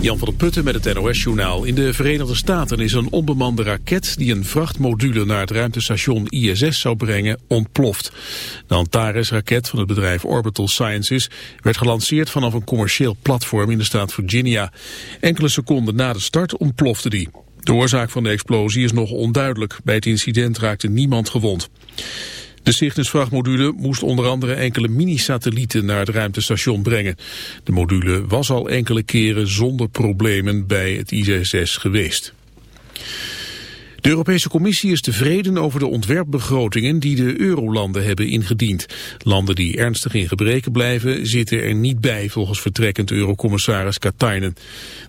Jan van der Putten met het NOS-journaal. In de Verenigde Staten is een onbemande raket die een vrachtmodule naar het ruimtestation ISS zou brengen ontploft. De Antares-raket van het bedrijf Orbital Sciences werd gelanceerd vanaf een commercieel platform in de staat Virginia. Enkele seconden na de start ontplofte die. De oorzaak van de explosie is nog onduidelijk. Bij het incident raakte niemand gewond. De Cygnus-vrachtmodule moest onder andere enkele mini-satellieten naar het ruimtestation brengen. De module was al enkele keren zonder problemen bij het ISS geweest. De Europese Commissie is tevreden over de ontwerpbegrotingen die de eurolanden hebben ingediend. Landen die ernstig in gebreken blijven zitten er niet bij volgens vertrekkend eurocommissaris Katainen.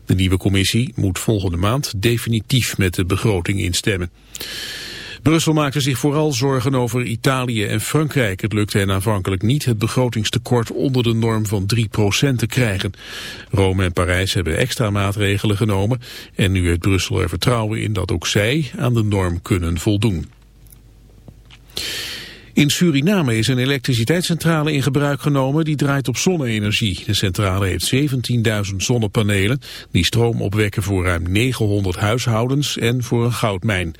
De nieuwe commissie moet volgende maand definitief met de begroting instemmen. Brussel maakte zich vooral zorgen over Italië en Frankrijk. Het lukte hen aanvankelijk niet het begrotingstekort onder de norm van 3% te krijgen. Rome en Parijs hebben extra maatregelen genomen en nu heeft Brussel er vertrouwen in dat ook zij aan de norm kunnen voldoen. In Suriname is een elektriciteitscentrale in gebruik genomen die draait op zonne-energie. De centrale heeft 17.000 zonnepanelen die stroom opwekken voor ruim 900 huishoudens en voor een goudmijn.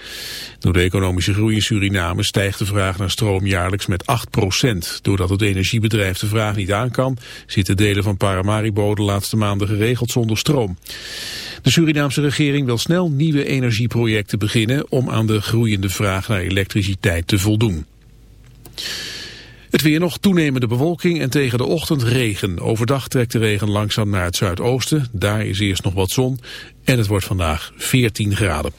Door de economische groei in Suriname stijgt de vraag naar stroom jaarlijks met 8%. Doordat het energiebedrijf de vraag niet aan kan, zitten delen van Paramaribo de laatste maanden geregeld zonder stroom. De Surinaamse regering wil snel nieuwe energieprojecten beginnen om aan de groeiende vraag naar elektriciteit te voldoen. Het weer nog toenemende bewolking en tegen de ochtend regen. Overdag trekt de regen langzaam naar het zuidoosten. Daar is eerst nog wat zon. En het wordt vandaag 14 graden.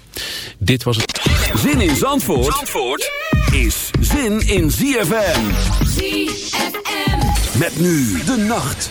Dit was het... Zin in Zandvoort, Zandvoort is zin in ZFM. ZFM. Met nu de nacht.